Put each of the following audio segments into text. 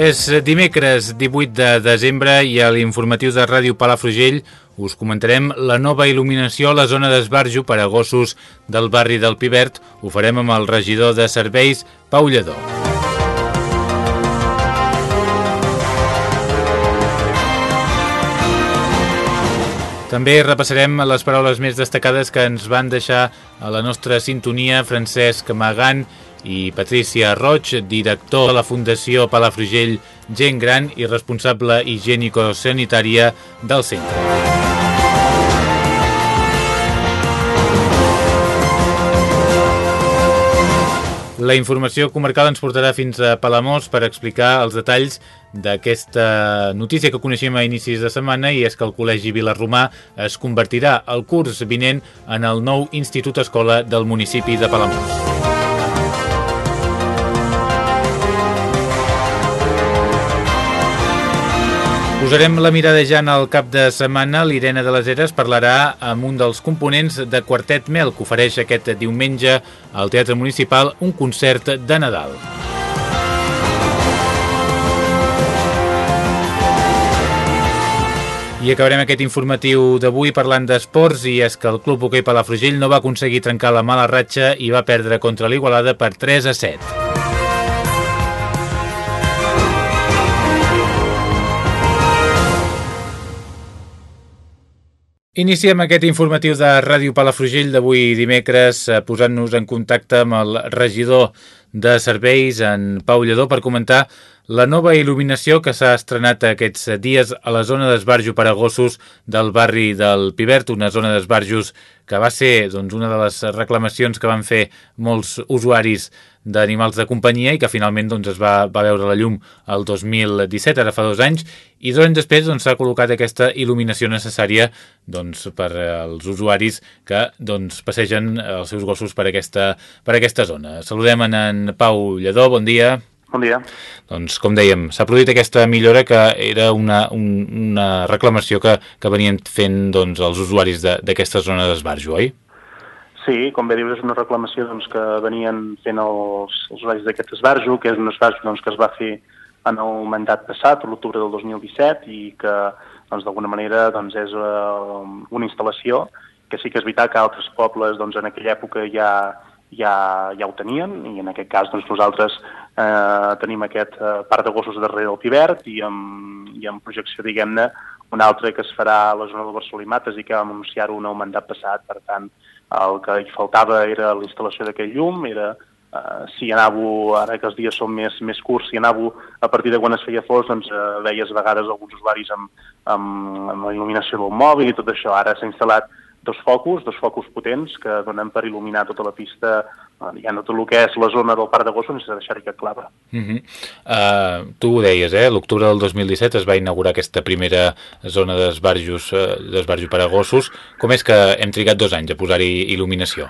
És dimecres 18 de desembre i a l'informatiu de Ràdio Palafrugell us comentarem la nova il·luminació a la zona d'esbarjo per a gossos del barri del Pivert. Ho farem amb el regidor de serveis, Pau Lledó. També repassarem les paraules més destacades que ens van deixar a la nostra sintonia Francesc Magant i Patricia Roig, director de la Fundació Palafrugell Gent Gran i responsable higiènico-sanitària del centre. La informació comarcal ens portarà fins a Palamós per explicar els detalls d'aquesta notícia que coneixem a inicis de setmana i és que el Col·legi Vilarromà es convertirà el curs vinent en el nou Institut Escola del municipi de Palamós. Posarem la mirada ja en el cap de setmana. L'Irene de les Eres parlarà amb un dels components de Quartet Mel, que ofereix aquest diumenge al Teatre Municipal un concert de Nadal. I acabarem aquest informatiu d'avui parlant d'esports i és que el Club Hoquei Palafrugell no va aconseguir trencar la mala ratxa i va perdre contra l'Igualada per 3 a 7. Iniciem aquest informatiu de Ràdio Palafrugell d'avui dimecres eh, posant-nos en contacte amb el regidor de serveis, en Pau Lledó, per comentar la nova il·luminació que s'ha estrenat aquests dies a la zona d'esbarjo per a gossos del barri del Pivert, una zona d'esbarjos que va ser doncs, una de les reclamacions que van fer molts usuaris d'animals de companyia i que finalment doncs, es va, va veure la llum el 2017, ara fa dos anys, i dos anys després doncs, s'ha doncs, col·locat aquesta il·luminació necessària doncs, per als usuaris que doncs, passegen els seus gossos per aquesta, per aquesta zona. Saludem en, en Pau Lledó, bon dia. Bon dia. Doncs, com dèiem, s'ha produït aquesta millora que era una, un, una reclamació que, que venien fent doncs, els usuaris d'aquesta zona d'esbarjo, oi? Sí, com bé dius, és una reclamació doncs, que venien fent els, els usuaris d'aquest esbarjo, que és un esbarjo doncs, que es va fer en el mandat passat, l'octubre del 2017, i que doncs, d'alguna manera doncs, és uh, una instal·lació que sí que és veritat que altres pobles doncs, en aquella època ja, ja, ja ho tenien i en aquest cas doncs, nosaltres eh, tenim aquest eh, parc de gossos darrere del Pivert i amb, i amb projecció, diguem-ne, un altre que es farà a la zona del Barcelona i Mates i que vam anunciar-ho en el mandat passat, per tant, el que hi faltava era la instal·lació d'aquell llum, era Uh, si anàveu, ara que els dies són més, més curts, si anàveu a partir de quan es feia fos, doncs uh, veies a vegades alguns usuaris amb, amb, amb la il·luminació del mòbil i tot això. Ara s'ha instal·lat dos focus, dos focus potents que donen per il·luminar tota la pista ja no tot el que és la zona del Parc de Gossos sense deixar cap clava. Uh -huh. uh, tu ho deies, eh? l'octubre del 2017 es va inaugurar aquesta primera zona d'esbarjos uh, per a gossos. Com és que hem trigat dos anys a posar-hi il·luminació?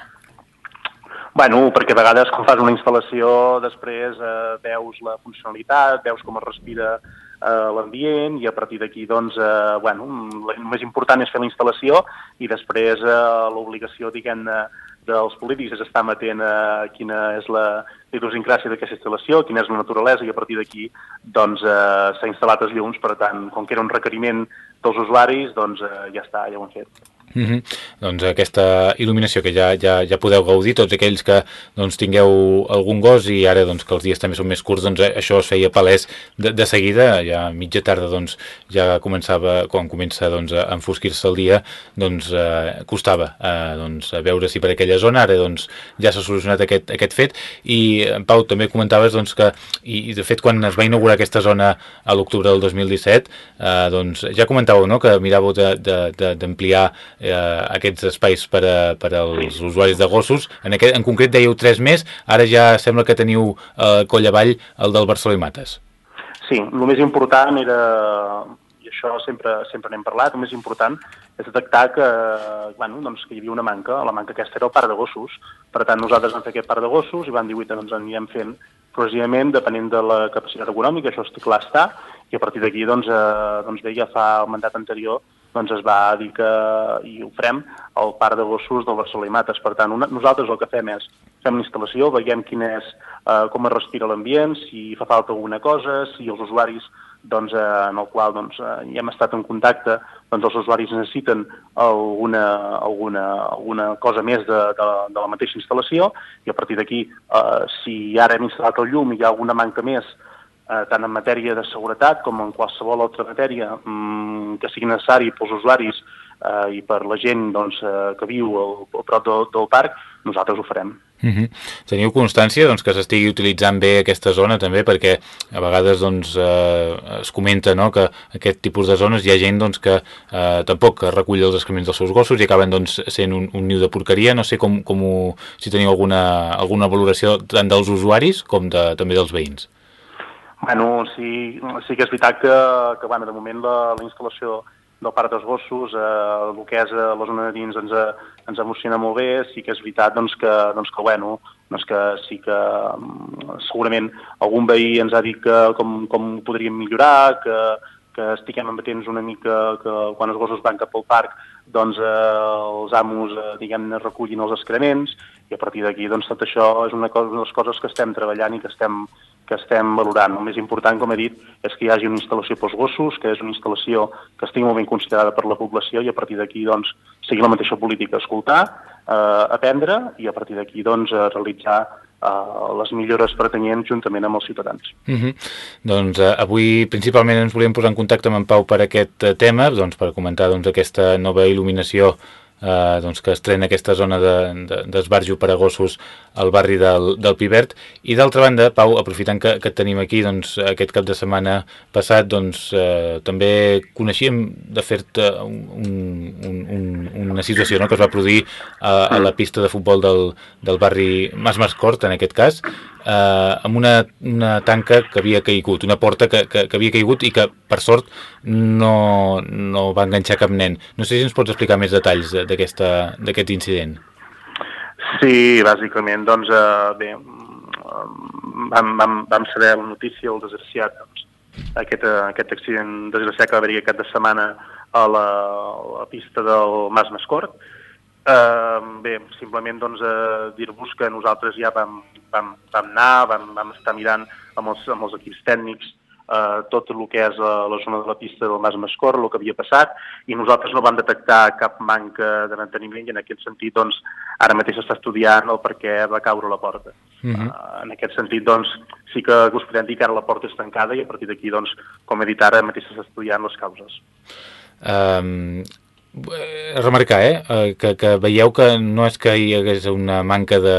Bueno, perquè a vegades quan fas una instal·lació després eh, veus la funcionalitat, veus com es respira eh, l'ambient i a partir d'aquí, doncs, eh, bueno, el més important és fer la instal·lació i després eh, l'obligació, diguem-ne, dels polítics és estar amatent a quina és la idiosincràsia d'aquesta instal·lació, quina és la naturalesa i a partir d'aquí doncs, eh, s'ha instal·lat els llums, per tant, com que era un requeriment dels usuaris, doncs eh, ja està, ja ho hem fet. Mm -hmm. Doncs aquesta il·luminació que ja, ja, ja podeu gaudir, tots aquells que doncs, tingueu algun gos i ara doncs, que els dies també són més curts, doncs, eh, això es feia palès de, de seguida, ja a mitja tarda doncs, ja començava, quan comença doncs, a enfosquir-se el dia, doncs, eh, costava eh, doncs, a veure si per aquella zona, ara doncs, ja s'ha solucionat aquest, aquest fet i Pau també comentaves doncs, que, i, i de fet quan es va inaugurar aquesta zona a l'octubre del 2017 eh, doncs, ja comentàveu no? que miràveu d'ampliar eh, aquests espais per, a, per als usuaris de gossos. En, aquest, en concret dèieu tres més, ara ja sembla que teniu eh, coll avall el del Barcelona i Mates. Sí, el més important era, i això sempre, sempre n'hem parlat, el més important és detectar que, bueno, doncs, que hi havia una manca, la manca aquesta era el parc de gossos. Per tant, nosaltres vam fer aquest parc de gossos i vam dir, doncs anirem fent progressivament, depenent de la capacitat econòmica, això clar està, i a partir d'aquí, doncs, eh, doncs bé, ja fa el mandat anterior doncs es va dir que, i ho farem, el parc de gossos del Barcelona i Mates. Per tant, una, nosaltres el que fem és fem una instal·lació, veiem quin és, eh, com es respira l'ambient, si fa falta alguna cosa, si els usuaris doncs, eh, en el qual doncs, eh, ja hem estat en contacte, doncs els usuaris necessiten alguna, alguna, alguna cosa més de, de, de la mateixa instal·lació i a partir d'aquí, eh, si ara hem instal·lat el llum i hi ha alguna manca més eh, tant en matèria de seguretat com en qualsevol altra matèria mm, que sigui necessari pels usuaris eh, i per la gent doncs, eh, que viu al, al prop del, del parc, nosaltres ho farem. Uh mhm. -huh. Teniu constància doncs, que s'estigui utilitzant bé aquesta zona també perquè a vegades doncs, eh, es comenta no, que aquest tipus de zones hi ha gent doncs, que eh, tampoc recull els excrements dels seus gossos i acaben doncs, sent un, un niu de porqueria. No sé com, com ho, si teniu alguna, alguna valoració tant dels usuaris com de, també dels veïns. Bueno, sí, sí que és veritat que, que bueno, de moment la, la instal·lació del Parc dels Gossos, eh, el que és a la zona de dins ens, ens emociona molt bé, sí que és veritat doncs, que, doncs, que, bueno, doncs que sí que mm, segurament algun veí ens ha dit que com, com podríem millorar, que, que estiguem amatents una mica que quan els gossos van cap al parc doncs eh, els amos eh, diguem-ne recullin els excrements. I a partir d'aquí doncs tot això és una, cosa, una de les coses que estem treballant i que estem, que estem valorant. El més important, com he dit, és que hi hagi una instal·lació pels gossos, que és una instal·lació que estigui molt ben considerada per la població i a partir d'aquí doncs, seguir la mateixa política, escoltar, eh, aprendre i a partir d'aquí doncs, realitzar uh, les millores pertanyents juntament amb els ciutadans. Uh mhm. -huh. Doncs uh, avui principalment ens volíem posar en contacte amb en Pau per aquest uh, tema, doncs, per comentar doncs, aquesta nova il·luminació eh, doncs que estrena aquesta zona d'esbarjo de, de, per a gossos al barri del, del Pivert i d'altra banda, Pau, aprofitant que, que tenim aquí doncs, aquest cap de setmana passat doncs, eh, també coneixíem de fer-te un, un, un, una situació no?, que es va produir a, a la pista de futbol del, del barri Mas Mascort, en aquest cas eh, amb una, una tanca que havia caigut, una porta que, que, que havia caigut i que, per sort, no, no va enganxar cap nen. No sé si ens pots explicar més detalls d'aquest incident. Sí, bàsicament, doncs, eh, bé, vam, vam, vam saber la notícia, el desgraciat, doncs, aquest, aquest accident desgraciat que va haver-hi aquest de setmana a la, a la pista del Mas Mascort, Uh, bé, simplement doncs, uh, dir-vos que nosaltres ja vam, vam, vam anar, vam, vam estar mirant amb els, amb els equips tècnics uh, tot el que és uh, la zona de la pista del Mas Mascor, el que havia passat, i nosaltres no vam detectar cap manca de manteniment i en aquest sentit doncs, ara mateix s'està estudiant el per què va caure la porta. Uh -huh. uh, en aquest sentit, doncs, sí que us podem dir que ara la porta és tancada i a partir d'aquí, doncs, com he dit ara, mateix s'està estudiant les causes. Um, Eh, remarcar, eh, eh, que, que veieu que no és que hi hagués una manca de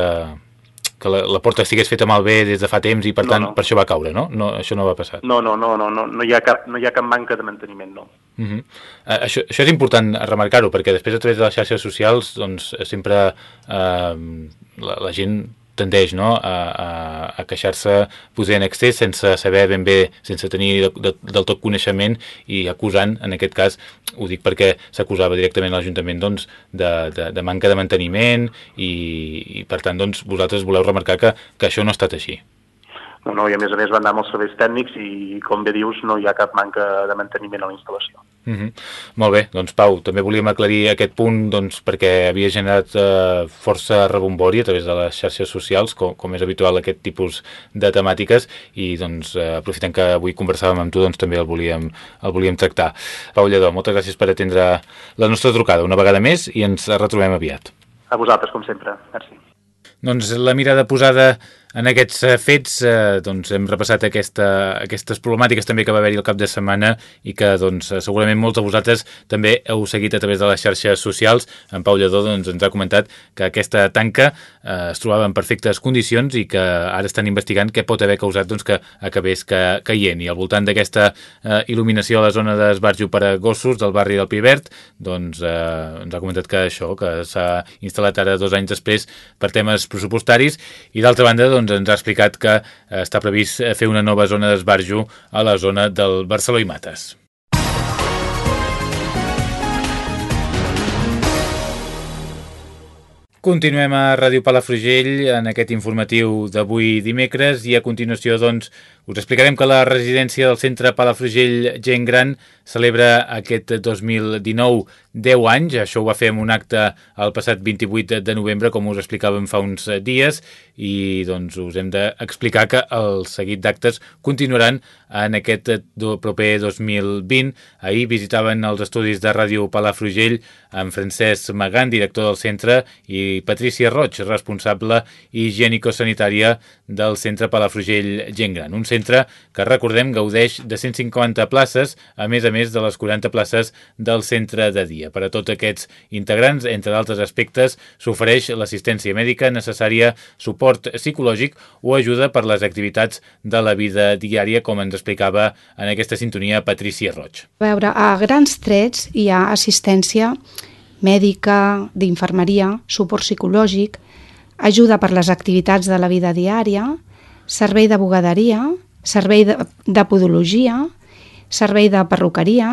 que la, la porta estigués feta malbé des de fa temps i per no, tant no. per això va caure, no? no? Això no va passar. No, no, no, no, no, no, hi ha cap, no hi ha cap manca de manteniment, no. Uh -huh. uh, això, això és important remarcar-ho, perquè després a través de les xarxes socials doncs, sempre uh, la, la gent tendeix no, a, a, a queixar-se posar en excés sense saber ben bé, sense tenir de, de, del tot coneixement i acusant, en aquest cas, ho dic perquè s'acusava directament l'Ajuntament doncs, de, de, de manca de manteniment i, i per tant doncs, vosaltres voleu remarcar que, que això no ha estat així. No, no, i a més a més van anar amb els serveis tècnics i, com bé dius, no hi ha cap manca de manteniment a la instal·lació. Mm -hmm. Molt bé, doncs Pau, també volíem aclarir aquest punt doncs, perquè havia generat eh, força rebombori a través de les xarxes socials, com, com és habitual aquest tipus de temàtiques, i doncs, eh, aprofitant que avui conversàvem amb tu, doncs també el volíem, el volíem tractar. Pau Lledó, moltes gràcies per atendre la nostra trucada una vegada més i ens retrobem aviat. A vosaltres, com sempre. Merci. Doncs la mirada posada en aquests eh, fets eh, doncs hem repassat aquesta, aquestes problemàtiques també que va haver-hi el cap de setmana i que doncs, eh, segurament molts de vosaltres també heu seguit a través de les xarxes socials. En Pau Lledó doncs, ens ha comentat que aquesta tanca eh, es trobava en perfectes condicions i que ara estan investigant què pot haver causat doncs, que acabés ca caient. I al voltant d'aquesta eh, il·luminació a la zona d'esbarjo per a gossos del barri del Pivert, doncs eh, ens ha comentat que això, que s'ha instal·lat ara dos anys després per temes pressupostaris i d'altra banda doncs, doncs, ens ha explicat que eh, està previst fer una nova zona d'esbarjo a la zona del Barceló i Mates. Continuem a Ràdio Palafrugell en aquest informatiu d'avui dimecres i a continuació doncs, us explicarem que la residència del centre Palafrugell Gent Gran celebra aquest 2019 10 anys. Això ho va fer amb un acte el passat 28 de novembre, com us explicàvem fa uns dies, i doncs us hem d'explicar que el seguit d'actes continuaran en aquest proper 2020. Ahir visitaven els estudis de Ràdio Palafrugell amb Francesc Magan, director del centre, i Patricia Roig, responsable higiènico-sanitària del centre Palafrugell Gent Gran. Un centre que, recordem, gaudeix de 150 places, a més a més de les 40 places del centre de dia. Per a tots aquests integrants, entre d'altres aspectes, s'ofereix l'assistència mèdica necessària, suport psicològic o ajuda per les activitats de la vida diària, com ens explicava en aquesta sintonia Patricia Roig. A veure, a grans trets hi ha assistència mèdica, d'infermeria, suport psicològic, ajuda per les activitats de la vida diària, servei de bugaderia, servei de, de podologia, servei de perruqueria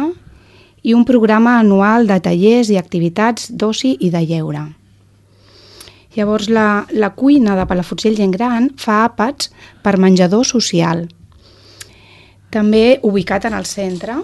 i un programa anual de tallers i activitats d'oci i de lleure. Llavors, la, la cuina de Palafrugell Gent Gran fa àpats per menjador social. També ubicat en el centre,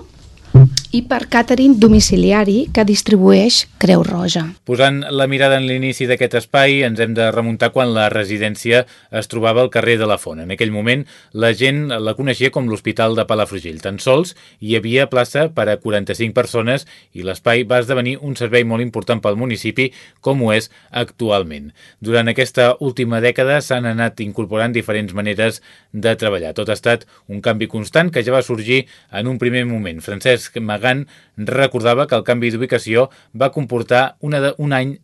i per càtering domiciliari que distribueix Creu Roja. Posant la mirada en l'inici d'aquest espai, ens hem de remuntar quan la residència es trobava al carrer de la Font. En aquell moment, la gent la coneixia com l'Hospital de Palafrugell. Tan sols hi havia plaça per a 45 persones i l'espai va esdevenir un servei molt important pel municipi, com ho és actualment. Durant aquesta última dècada s'han anat incorporant diferents maneres de treballar. Tot ha estat un canvi constant que ja va sorgir en un primer moment. Francesc Magà Sagan recordava que el canvi d'ubicació va comportar una de, un any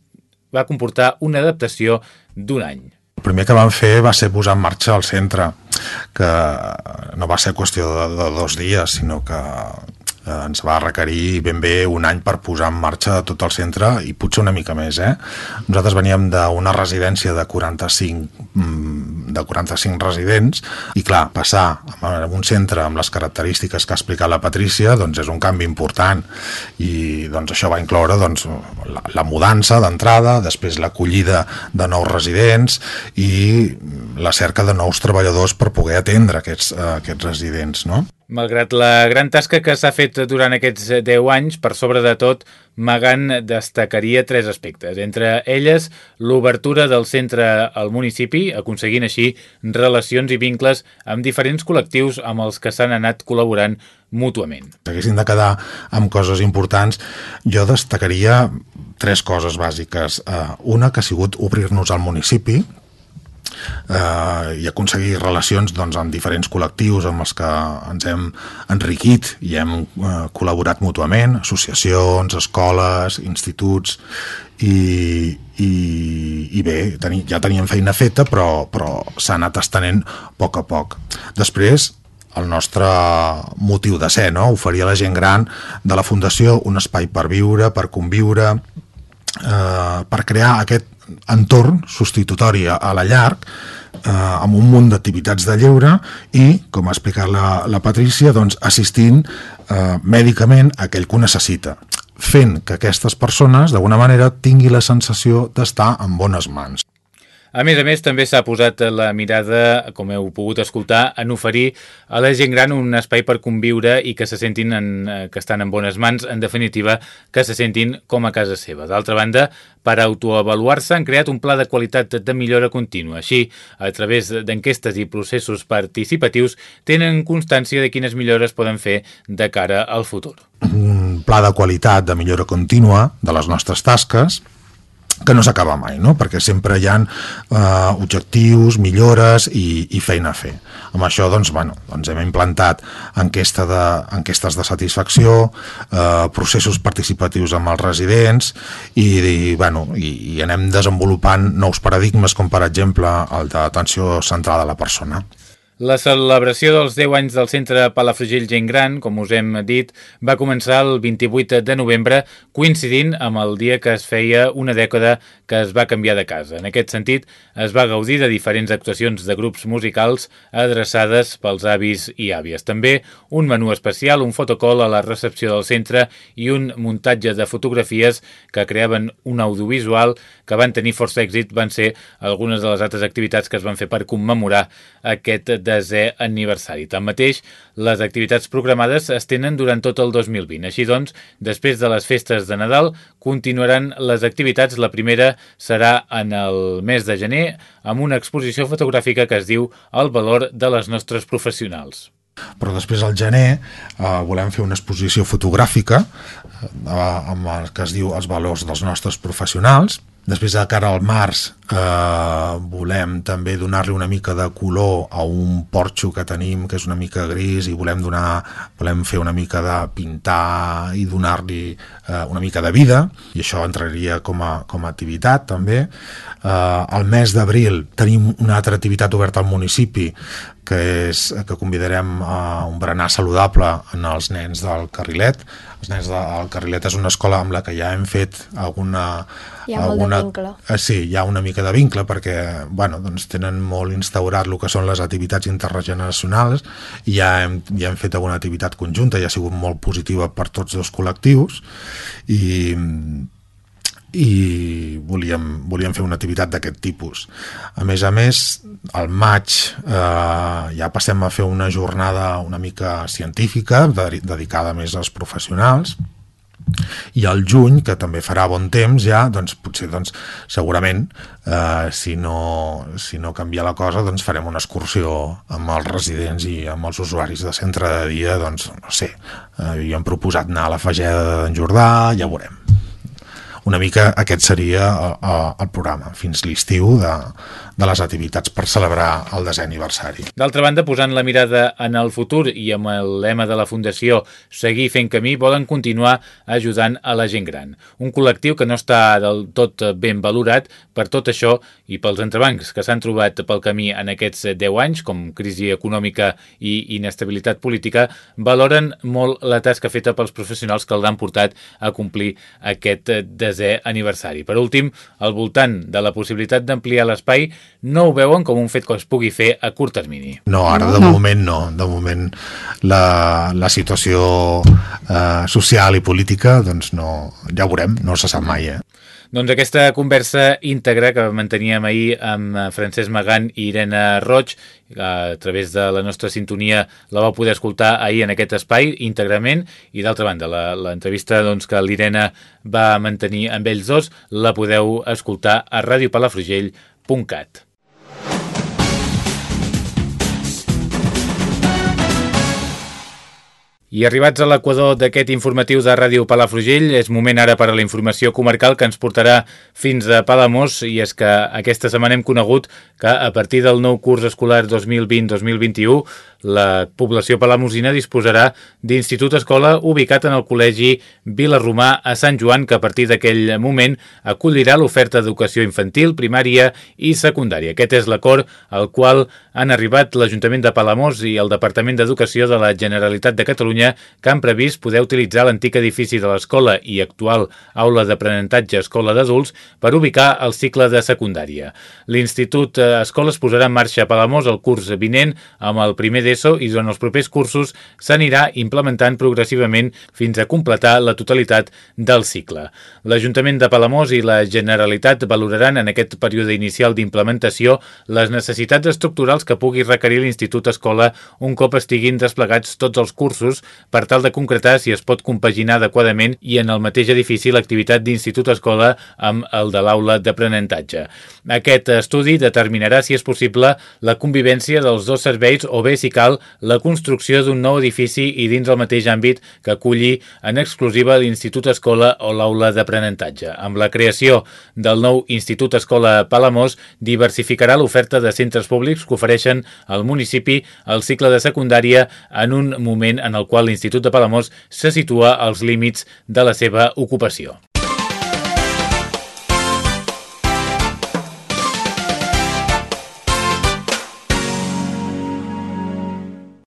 va comportar una adaptació d'un any. El primer que vam fer va ser posar en marxa el centre, que no va ser qüestió de, de dos dies, sinó que eh, ens va requerir ben bé un any per posar en marxa tot el centre i potser una mica més. Eh? Nosaltres veníem d'una residència de 45, mm, de 45 residents i clar, passar a un centre amb les característiques que ha explicat la Patrícia doncs és un canvi important i doncs això va incloure doncs, la, la mudança d'entrada, després l'acollida de nous residents i la cerca de nous treballadors per poder atendre aquests, uh, aquests residents. No? Malgrat la gran tasca que s'ha fet durant aquests 10 anys, per sobre de tot, Magan destacaria tres aspectes. Entre elles, l'obertura del centre al municipi, aconseguint així relacions i vincles amb diferents col·lectius amb els que s'han anat col·laborant mútuament. Si haguessin de quedar amb coses importants, jo destacaria tres coses bàsiques. Eh, una que ha sigut obrir-nos al municipi, eh, i aconseguir relacions doncs, amb diferents col·lectius amb els que ens hem enriquit i hem eh, col·laborat mútuament, associacions, escoles, instituts i, i, i bé, teni, ja teníem feina feta però, però s'ha anat estenent a poc a poc. Després, el nostre motiu de ser, no? oferir a la gent gran de la Fundació un espai per viure, per conviure, eh, per crear aquest entorn substitutori a la llar eh, amb un munt d'activitats de lleure i, com ha explicat la, la Patrícia, doncs, assistint eh, mèdicament a aquell que ho necessita fent que aquestes persones, d'alguna manera, tingui la sensació d'estar en bones mans. A més a més, també s'ha posat la mirada, com heu pogut escoltar, en oferir a la gent gran un espai per conviure i que se sentin en, eh, que estan en bones mans, en definitiva, que se sentin com a casa seva. D'altra banda, per autoavaluar-se han creat un pla de qualitat de millora contínua. Així, a través d'enquestes i processos participatius, tenen constància de quines millores poden fer de cara al futur. Un pla de qualitat de millora contínua de les nostres tasques que no s'acaba mai, no? perquè sempre hi ha eh, objectius, millores i, i feina a fer. Amb això doncs, bueno, doncs hem implantat enquesta de, enquestes de satisfacció, eh, processos participatius amb els residents i, i, bueno, i, i anem desenvolupant nous paradigmes com per exemple el d'atenció centrada a la persona. La celebració dels 10 anys del Centre Palafrugell Gent Gran, com us hem dit, va començar el 28 de novembre, coincidint amb el dia que es feia una dècada que es va canviar de casa. En aquest sentit, es va gaudir de diferents actuacions de grups musicals adreçades pels avis i àvies. També un menú especial, un fotocol a la recepció del centre i un muntatge de fotografies que creaven un audiovisual que van tenir força èxit van ser algunes de les altres activitats que es van fer per commemorar aquest desè aniversari. Tanmateix, les activitats programades es tenen durant tot el 2020. Així doncs, després de les festes de Nadal, continuaran les activitats. La primera serà en el mes de gener amb una exposició fotogràfica que es diu El valor de les nostres professionals. Però després al gener eh, volem fer una exposició fotogràfica eh, amb el que es diu Els valors dels nostres professionals, Després de cara al març eh, volem també donar-li una mica de color a un porxo que tenim que és una mica gris i volem donar volem fer una mica de pintar i donar-li eh, una mica de vida i això entraria com a, com a activitat també. Eh, al mes d'abril tenim una altra activitat oberta al municipi que és que convidarem a un berenar saludable en els nens del Carrilet. Els nens del Carrilet és una escola amb la que ja hem fet alguna hi ha alguna, molt de vincle. Eh, sí, hi ha una mica de vincle perquè bueno, doncs tenen molt instaurat el que són les activitats intergeneracionals i ja hem, ja hem fet alguna activitat conjunta i ha sigut molt positiva per tots dos col·lectius i i volíem, volíem fer una activitat d'aquest tipus. A més a més, al maig eh, ja passem a fer una jornada una mica científica dedicada més als professionals i al juny, que també farà bon temps ja, doncs potser doncs, segurament eh, si, no, si no canvia la cosa doncs farem una excursió amb els residents i amb els usuaris de centre de dia doncs no sé, eh, havíem proposat anar a la Fageda d'en Jordà, ja veurem una mica aquest seria el, eh, eh, el programa fins l'estiu de, de les activitats per celebrar el desè aniversari. D'altra banda, posant la mirada en el futur i amb el lema de la Fundació Seguir fent camí, volen continuar ajudant a la gent gran. Un col·lectiu que no està del tot ben valorat per tot això i pels entrebancs que s'han trobat pel camí en aquests 10 anys, com crisi econòmica i inestabilitat política, valoren molt la tasca feta pels professionals que l'han portat a complir aquest desè aniversari. Per últim, al voltant de la possibilitat d'ampliar l'espai, no ho veuen com un fet que es pugui fer a curt termini. No, ara de no. moment no. De moment la, la situació eh, social i política, doncs no, ja ho veurem, no se sap mai, eh? Doncs aquesta conversa íntegra que manteníem ahir amb eh, Francesc Magan i Irene Roig a través de la nostra sintonia la vau poder escoltar ahir en aquest espai íntegrament i d'altra banda l'entrevista doncs, que l'Irene va mantenir amb ells dos la podeu escoltar a radiopalafrugell.cat I arribats a l'equador d'aquest informatiu de Ràdio Palafrugell, és moment ara per a la informació comarcal que ens portarà fins a Palamós i és que aquesta setmana hem conegut que a partir del nou curs escolar 2020-2021 la població palamosina disposarà d'institut escola ubicat en el col·legi Vilarromà a Sant Joan que a partir d'aquell moment acollirà l'oferta d'educació infantil, primària i secundària. Aquest és l'acord al qual han arribat l'Ajuntament de Palamós i el Departament d'Educació de la Generalitat de Catalunya que han previst poder utilitzar l'antic edifici de l'escola i actual aula d'aprenentatge escola d'adults per ubicar el cicle de secundària. L'Institut Escola es posarà en marxa a Palamós el curs vinent amb el primer d'ESO i durant els propers cursos s'anirà implementant progressivament fins a completar la totalitat del cicle. L'Ajuntament de Palamós i la Generalitat valoraran en aquest període inicial d'implementació les necessitats estructurals que pugui requerir l'Institut Escola un cop estiguin desplegats tots els cursos per tal de concretar si es pot compaginar adequadament i en el mateix edifici l'activitat d'Institut Escola amb el de l'aula d'aprenentatge. Aquest estudi determinarà si és possible la convivència dels dos serveis o bé, si cal, la construcció d'un nou edifici i dins el mateix àmbit que aculli en exclusiva l'Institut Escola o l'aula d'aprenentatge. Amb la creació del nou Institut Escola Palamós diversificarà l'oferta de centres públics que ofereixen al municipi el cicle de secundària en un moment en el qual l'Institut de Palamós se situa als límits de la seva ocupació.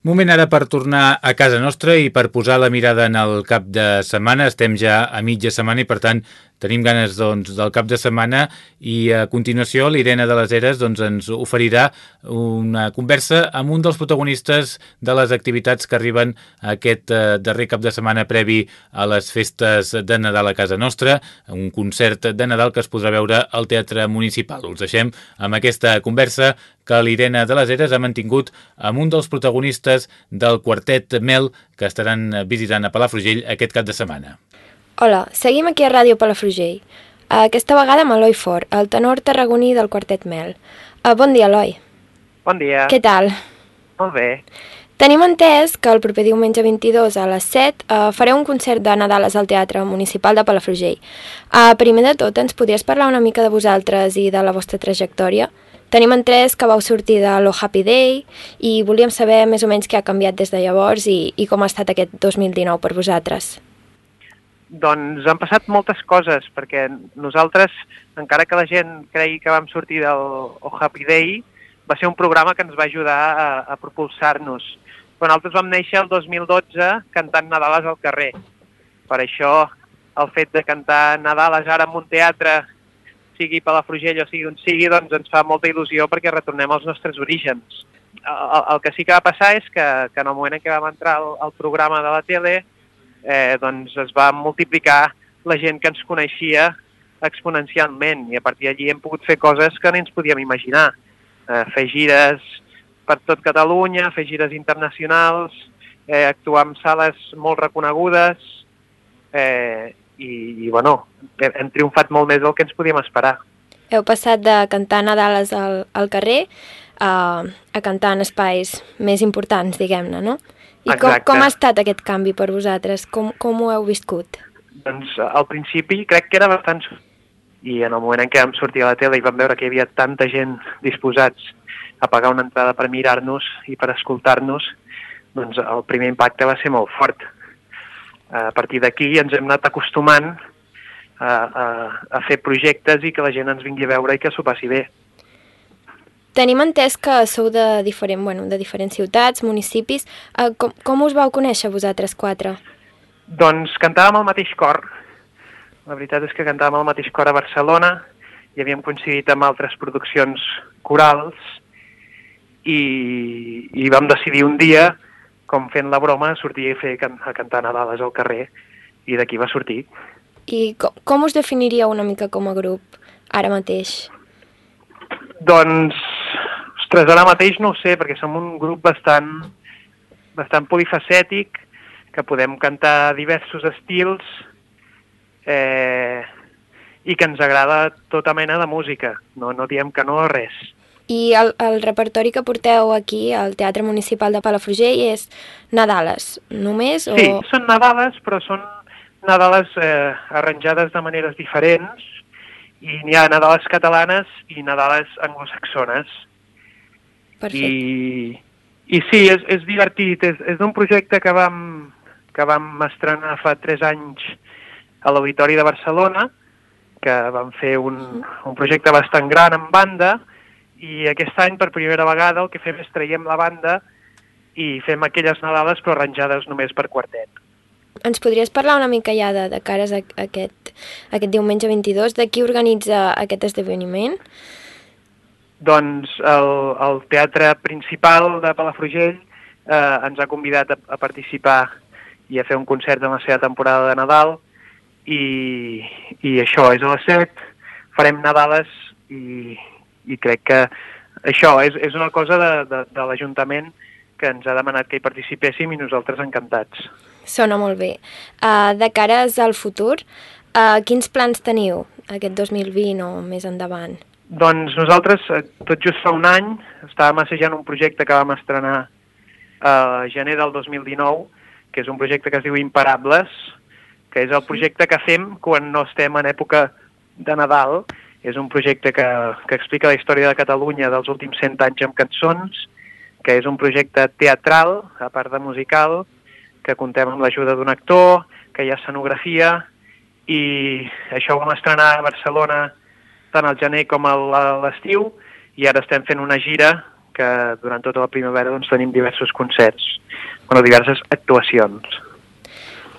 Moment ara per tornar a casa nostra i per posar la mirada en el cap de setmana. Estem ja a mitja setmana i, per tant, tenim ganes doncs, del cap de setmana i a continuació l'Irene de les Eres doncs, ens oferirà una conversa amb un dels protagonistes de les activitats que arriben aquest eh, darrer cap de setmana previ a les festes de Nadal a casa nostra, un concert de Nadal que es podrà veure al Teatre Municipal. Us deixem amb aquesta conversa que l'Irene de les Eres ha mantingut amb un dels protagonistes del quartet Mel que estaran visitant a Palafrugell aquest cap de setmana. Hola, seguim aquí a Ràdio Palafrugell. Aquesta vegada amb Eloi Fort, el tenor tarragoní del quartet Mel. Uh, bon dia, Eloi. Bon dia. Què tal? Molt bé. Tenim entès que el proper diumenge 22 a les 7 uh, fareu un concert de Nadales al Teatre Municipal de Palafrugell. Uh, primer de tot, ens podries parlar una mica de vosaltres i de la vostra trajectòria? Tenim entès que vau sortir de Lo Happy Day i volíem saber més o menys què ha canviat des de llavors i, i com ha estat aquest 2019 per vosaltres. Doncs han passat moltes coses, perquè nosaltres, encara que la gent cregui que vam sortir del o Happy Day, va ser un programa que ens va ajudar a, a propulsar-nos. Però nosaltres vam néixer el 2012 cantant Nadales al carrer. Per això el fet de cantar Nadales ara en un teatre sigui Palafrugell o sigui on sigui, doncs ens fa molta il·lusió perquè retornem als nostres orígens. El, el que sí que va passar és que, que en el moment en què vam entrar al, al programa de la tele, eh, doncs es va multiplicar la gent que ens coneixia exponencialment i a partir d'allí hem pogut fer coses que no ens podíem imaginar. Eh, fer gires per tot Catalunya, fer gires internacionals, eh, actuar en sales molt reconegudes, eh, i, i bueno, hem triomfat molt més del que ens podíem esperar. Heu passat de cantar Nadales al, al carrer a, a cantar en espais més importants, diguem-ne, no? I com, com ha estat aquest canvi per vosaltres? Com, com ho heu viscut? Doncs al principi crec que era bastant... I en el moment en què vam sortir a la tele i vam veure que hi havia tanta gent disposats a pagar una entrada per mirar-nos i per escoltar-nos, doncs el primer impacte va ser molt fort a partir d'aquí ens hem anat acostumant a, a, a fer projectes i que la gent ens vingui a veure i que s'ho passi bé. Tenim entès que sou de, diferent, bueno, de diferents ciutats, municipis. Uh, com, com us vau conèixer vosaltres quatre? Doncs cantàvem al mateix cor. La veritat és que cantàvem al mateix cor a Barcelona i havíem coincidit amb altres produccions corals i, i vam decidir un dia com fent la broma, sortir a, fer, a cantar Nadales al carrer i d'aquí va sortir. I com, com us definiria una mica com a grup ara mateix? Doncs, ostres, ara mateix no ho sé, perquè som un grup bastant, bastant polifacètic, que podem cantar diversos estils eh, i que ens agrada tota mena de música. No, no diem que no a res. I el, el repertori que porteu aquí al Teatre Municipal de Palafrugell és Nadales, només? O... Sí, són Nadales, però són Nadales eh, arranjades de maneres diferents i n'hi ha Nadales catalanes i Nadales anglosaxones. Perfecte. I, i sí, és, és divertit, és, és un projecte que vam, que vam estrenar fa tres anys a l'Auditori de Barcelona, que vam fer un, un projecte bastant gran en banda, i aquest any per primera vegada el que fem és traiem la banda i fem aquelles Nadales però arranjades només per quartet. Ens podries parlar una mica ja de, de cares a aquest, aquest diumenge 22, de qui organitza aquest esdeveniment? Doncs el, el teatre principal de Palafrugell eh, ens ha convidat a, a participar i a fer un concert en la seva temporada de Nadal i, i això és a les 7, farem Nadales i, i crec que això és, és una cosa de, de, de l'Ajuntament que ens ha demanat que hi participéssim i nosaltres encantats. Sona molt bé. Uh, de cares al futur, uh, quins plans teniu aquest 2020 o més endavant? Doncs nosaltres, eh, tot just fa un any, estàvem assajant un projecte que vam estrenar a gener del 2019, que és un projecte que es diu Imparables, que és el projecte que fem quan no estem en època de Nadal. És un projecte que, que explica la història de Catalunya dels últims 100 anys amb cançons, que és un projecte teatral, a part de musical, que contem amb l'ajuda d'un actor, que hi ha escenografia, i això ho vam estrenar a Barcelona tant al gener com a l'estiu, i ara estem fent una gira que durant tota la primavera doncs, tenim diversos concerts, bueno, diverses actuacions.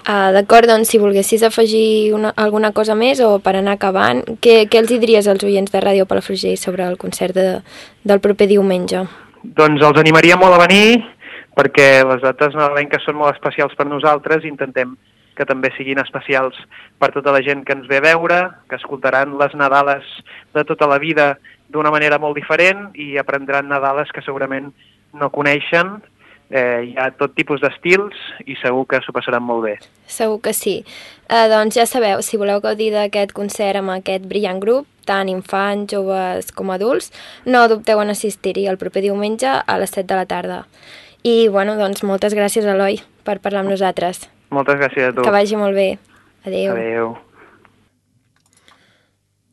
Uh, D'acord, doncs si volguessis afegir una, alguna cosa més o per anar acabant, què, què els hi diries als oients de Ràdio Palafrugell sobre el concert de, del proper diumenge? Doncs els animaria molt a venir perquè les dates nadalenques són molt especials per nosaltres i intentem que també siguin especials per tota la gent que ens ve a veure, que escoltaran les Nadales de tota la vida d'una manera molt diferent i aprendran Nadales que segurament no coneixen eh, hi ha tot tipus d'estils i segur que s'ho passaran molt bé. Segur que sí. Eh, doncs ja sabeu, si voleu gaudir d'aquest concert amb aquest brillant grup, tant infants, joves com adults, no dubteu en assistir-hi el proper diumenge a les 7 de la tarda. I, bueno, doncs moltes gràcies, Eloi, per parlar amb nosaltres. Moltes gràcies a tu. Que vagi molt bé. Adéu. Adéu.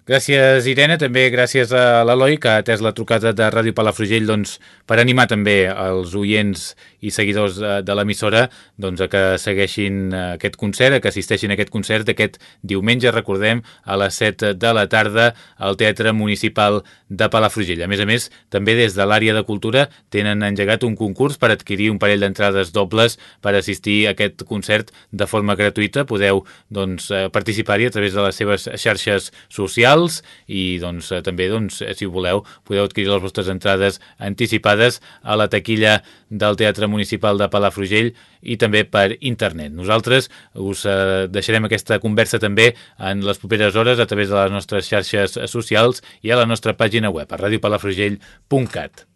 Gràcies, Irene. També gràcies a l'Eloi, que ha atès la trucada de Ràdio Palafrugell doncs, per animar també els oients i seguidors de, de l'emissora doncs, a que segueixin aquest concert, a que assisteixin a aquest concert aquest diumenge, recordem, a les 7 de la tarda al Teatre Municipal de Palafrugell. A més a més, també des de l'àrea de cultura tenen engegat un concurs per adquirir un parell d'entrades dobles per assistir a aquest concert de forma gratuïta. Podeu doncs, participar-hi a través de les seves xarxes socials i doncs, eh, també, doncs, si voleu, podeu adquirir les vostres entrades anticipades a la taquilla del Teatre Municipal de Palafrugell i també per internet. Nosaltres us eh, deixarem aquesta conversa també en les properes hores a través de les nostres xarxes socials i a la nostra pàgina web, a radiopalafrugell.cat.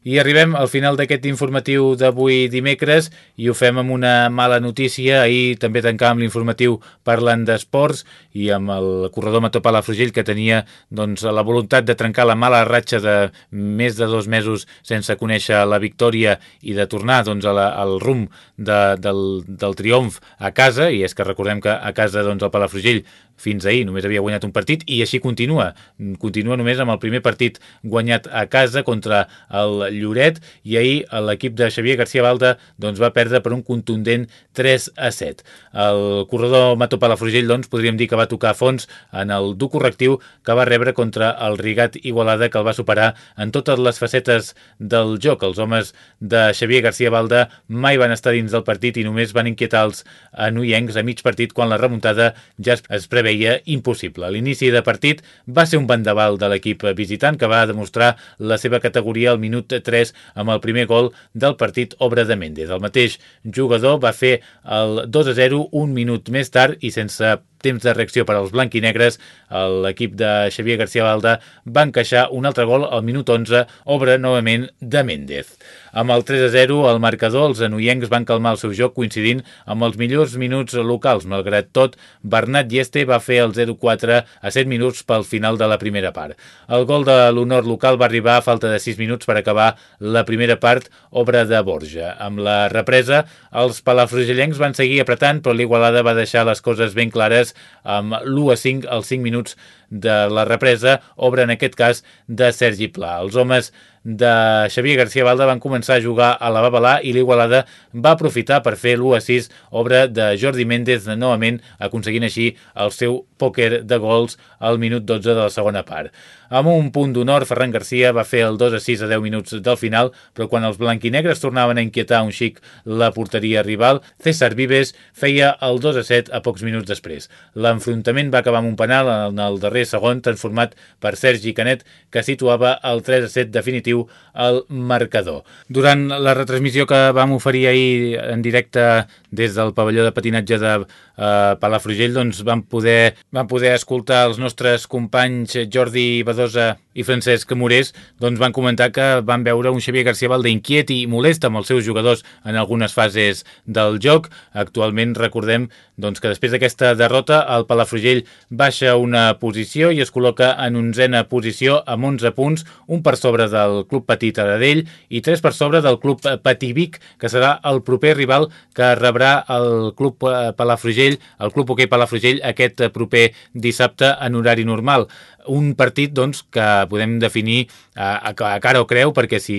I arribem al final d'aquest informatiu d'avui dimecres i ho fem amb una mala notícia. Ahir també tancàvem l'informatiu parlant d'esports i amb el corredor Mató Palafrugell que tenia doncs, la voluntat de trencar la mala ratxa de més de dos mesos sense conèixer la victòria i de tornar doncs, a la, al rumb de, del, del triomf a casa i és que recordem que a casa doncs, el Palafrugell fins ahir només havia guanyat un partit i així continua. Continua només amb el primer partit guanyat a casa contra el Lloret i ahir l'equip de Xavier García Balda doncs, va perdre per un contundent 3 a 7. El corredor Mato Palafrugell doncs, podríem dir que va tocar a fons en el dur correctiu que va rebre contra el Rigat Igualada que el va superar en totes les facetes del joc. Els homes de Xavier García Balda mai van estar dins del partit i només van inquietar els anuiencs a mig partit quan la remuntada ja es prevé veia impossible. L'inici de partit va ser un bandaval de l'equip visitant que va demostrar la seva categoria al minut 3 amb el primer gol del partit obra de Méndez. El mateix jugador va fer el 2 a 0 un minut més tard i sense temps de reacció per als blanquinegres, l'equip de Xavier García Balda va encaixar un altre gol al minut 11, obra novament de Méndez. Amb el 3 a 0, al marcador, els anuiencs van calmar el seu joc coincidint amb els millors minuts locals. Malgrat tot, Bernat Lleste va fer el 0-4 a 7 minuts pel final de la primera part. El gol de l'honor local va arribar a falta de 6 minuts per acabar la primera part, obra de Borja. Amb la represa, els palafrugellencs van seguir apretant, però l'Igualada va deixar les coses ben clares amb l'1 a 5 als 5 minuts de la represa, obra en aquest cas de Sergi Pla. Els homes de Xavier García Balda van començar a jugar a la Babalà i l'Igualada va aprofitar per fer l'1 a 6, obra de Jordi Méndez novament aconseguint així el seu pòquer de gols al minut 12 de la segona part. Amb un punt d'honor, Ferran Garcia va fer el 2 a 6 a 10 minuts del final, però quan els blanquinegres tornaven a inquietar un xic la porteria rival, César Vives feia el 2 a 7 a pocs minuts després. L'enfrontament va acabar amb un penal en el darrer Soler segon, transformat per Sergi Canet, que situava el 3 a 7 definitiu al marcador. Durant la retransmissió que vam oferir ahir en directe des del pavelló de patinatge de eh, Palafrugell, doncs vam poder, vam poder escoltar els nostres companys Jordi Badosa i Francesc Morés, doncs van comentar que van veure un Xavier García Valde inquiet i molest amb els seus jugadors en algunes fases del joc. Actualment recordem doncs, que després d'aquesta derrota el Palafrugell baixa una posició i es col·loca en onzena posició amb 11 punts, un per sobre del Club Petit Aradell i tres per sobre del Club Pativic, que serà el proper rival que rebrà el Club Palafrugell, el Club Hoquei Palafrugell aquest proper dissabte en horari normal un partit doncs, que podem definir a, a cara o creu, perquè si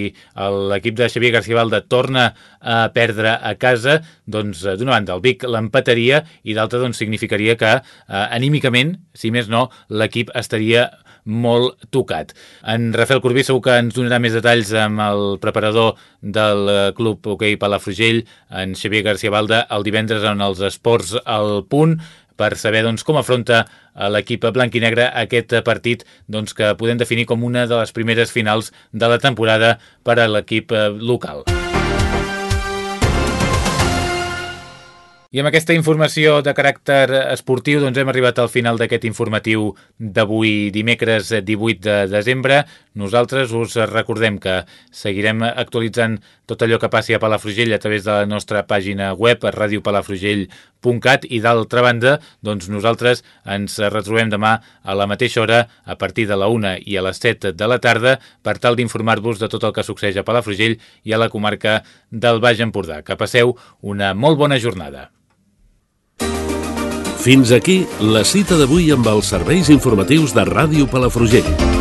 l'equip de Xavier García Valde torna a perdre a casa, doncs d'una banda el Vic l'empataria i d'altra doncs, significaria que eh, anímicament, si més no, l'equip estaria molt tocat. En Rafael Corbí segur que ens donarà més detalls amb el preparador del eh, club hoquei Palafrugell, en Xavier García Valde, el divendres en els esports al punt, per saber doncs, com afronta l'equip blanc i negre aquest partit doncs, que podem definir com una de les primeres finals de la temporada per a l'equip eh, local. I amb aquesta informació de caràcter esportiu doncs hem arribat al final d'aquest informatiu d'avui dimecres 18 de desembre. Nosaltres us recordem que seguirem actualitzant tot allò que passi a Palafrugell a través de la nostra pàgina web radiopalafrugell.cat i d'altra banda doncs nosaltres ens retrobem demà a la mateixa hora a partir de la 1 i a les 7 de la tarda per tal d'informar-vos de tot el que succeeix a Palafrugell i a la comarca del Baix Empordà. Que passeu una molt bona jornada. Fins aquí la cita d'avui amb els serveis informatius de Ràdio Palafrugell.